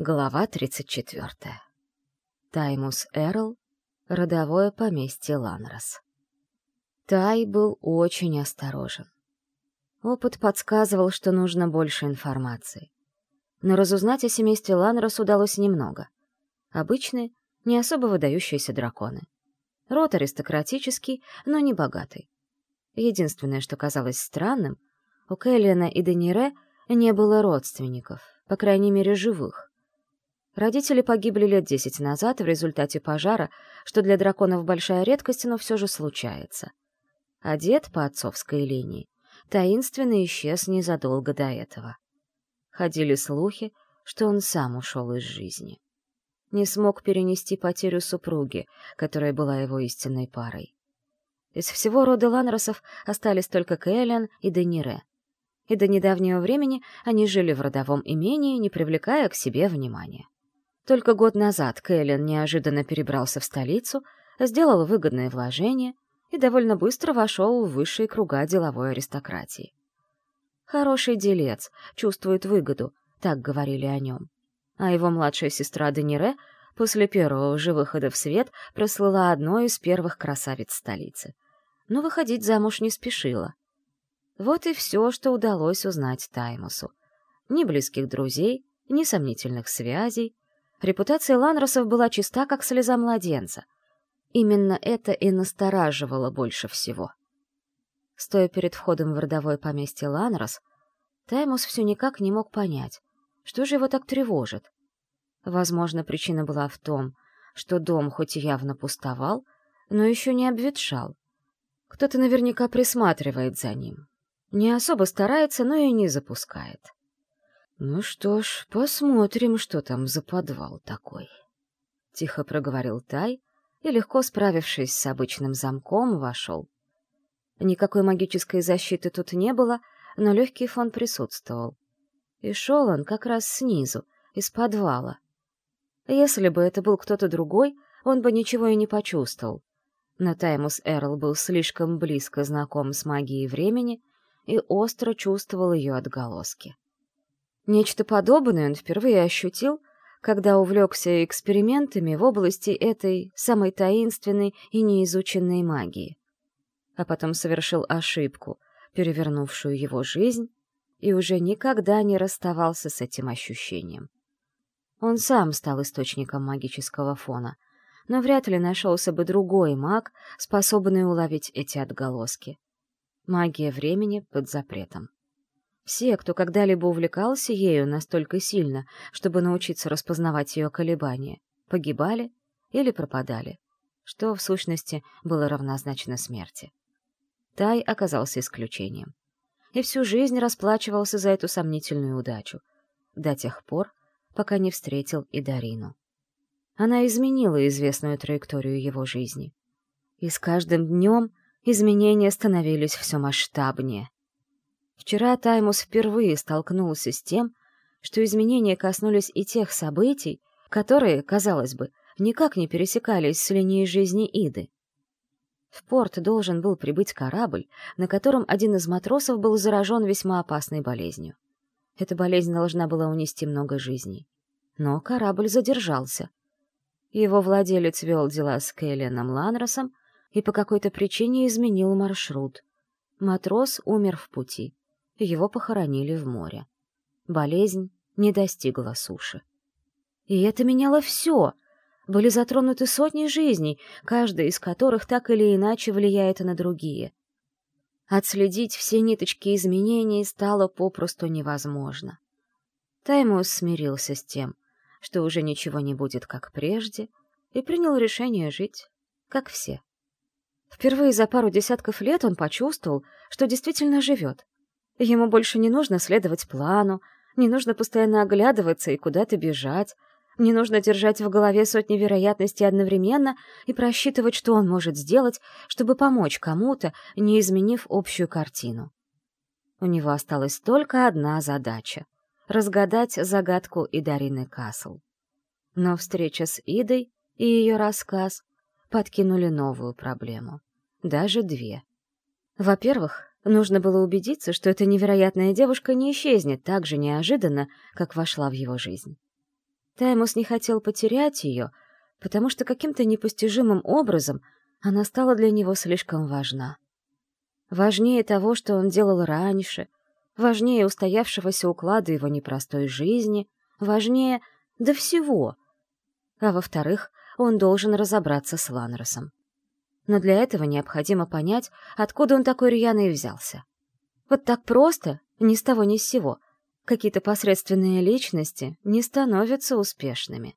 Глава 34. Таймус Эрл. Родовое поместье Ланрос. Тай был очень осторожен. Опыт подсказывал, что нужно больше информации. Но разузнать о семействе Ланрос удалось немного. Обычные, не особо выдающиеся драконы. Род аристократический, но не богатый. Единственное, что казалось странным, у Кэллиана и Денире не было родственников, по крайней мере, живых. Родители погибли лет десять назад в результате пожара, что для драконов большая редкость, но все же случается. А дед по отцовской линии таинственно исчез незадолго до этого. Ходили слухи, что он сам ушел из жизни. Не смог перенести потерю супруги, которая была его истинной парой. Из всего рода Ланросов остались только Кэлен и Денире. И до недавнего времени они жили в родовом имении, не привлекая к себе внимания. Только год назад Кэлен неожиданно перебрался в столицу, сделал выгодное вложение и довольно быстро вошел в высшие круга деловой аристократии. Хороший делец, чувствует выгоду, так говорили о нем. А его младшая сестра Денире после первого же выхода в свет прослыла одной из первых красавиц столицы. Но выходить замуж не спешила. Вот и все, что удалось узнать Таймусу. Ни близких друзей, ни сомнительных связей, Репутация Ланросов была чиста, как слеза младенца. Именно это и настораживало больше всего. Стоя перед входом в родовое поместье Ланрос, Таймус все никак не мог понять, что же его так тревожит. Возможно, причина была в том, что дом хоть и явно пустовал, но еще не обветшал. Кто-то наверняка присматривает за ним. Не особо старается, но и не запускает. «Ну что ж, посмотрим, что там за подвал такой», — тихо проговорил Тай и, легко справившись с обычным замком, вошел. Никакой магической защиты тут не было, но легкий фон присутствовал. И шел он как раз снизу, из подвала. Если бы это был кто-то другой, он бы ничего и не почувствовал. Но Таймус Эрл был слишком близко знаком с магией времени и остро чувствовал ее отголоски. Нечто подобное он впервые ощутил, когда увлекся экспериментами в области этой самой таинственной и неизученной магии. А потом совершил ошибку, перевернувшую его жизнь, и уже никогда не расставался с этим ощущением. Он сам стал источником магического фона, но вряд ли нашелся бы другой маг, способный уловить эти отголоски. Магия времени под запретом. Все, кто когда-либо увлекался ею настолько сильно, чтобы научиться распознавать ее колебания, погибали или пропадали, что, в сущности, было равнозначно смерти. Тай оказался исключением. И всю жизнь расплачивался за эту сомнительную удачу, до тех пор, пока не встретил и Дарину. Она изменила известную траекторию его жизни. И с каждым днем изменения становились все масштабнее — Вчера Таймус впервые столкнулся с тем, что изменения коснулись и тех событий, которые, казалось бы, никак не пересекались с линией жизни Иды. В порт должен был прибыть корабль, на котором один из матросов был заражен весьма опасной болезнью. Эта болезнь должна была унести много жизней. Но корабль задержался. Его владелец вел дела с Келленом Ланросом и по какой-то причине изменил маршрут. Матрос умер в пути его похоронили в море. Болезнь не достигла суши. И это меняло все. Были затронуты сотни жизней, каждая из которых так или иначе влияет на другие. Отследить все ниточки изменений стало попросту невозможно. Таймус смирился с тем, что уже ничего не будет как прежде, и принял решение жить, как все. Впервые за пару десятков лет он почувствовал, что действительно живет — Ему больше не нужно следовать плану, не нужно постоянно оглядываться и куда-то бежать, не нужно держать в голове сотни вероятностей одновременно и просчитывать, что он может сделать, чтобы помочь кому-то, не изменив общую картину. У него осталась только одна задача — разгадать загадку Идарины Касл. Но встреча с Идой и ее рассказ подкинули новую проблему. Даже две. Во-первых, Нужно было убедиться, что эта невероятная девушка не исчезнет так же неожиданно, как вошла в его жизнь. Таймус не хотел потерять ее, потому что каким-то непостижимым образом она стала для него слишком важна. Важнее того, что он делал раньше, важнее устоявшегося уклада его непростой жизни, важнее до всего. А во-вторых, он должен разобраться с Ланросом. Но для этого необходимо понять, откуда он такой рьяный взялся. Вот так просто, ни с того ни с сего, какие-то посредственные личности не становятся успешными.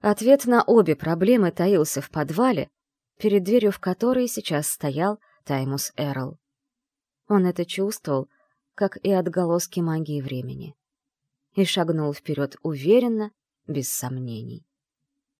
Ответ на обе проблемы таился в подвале, перед дверью в которой сейчас стоял Таймус Эрл. Он это чувствовал, как и отголоски магии времени. И шагнул вперед уверенно, без сомнений.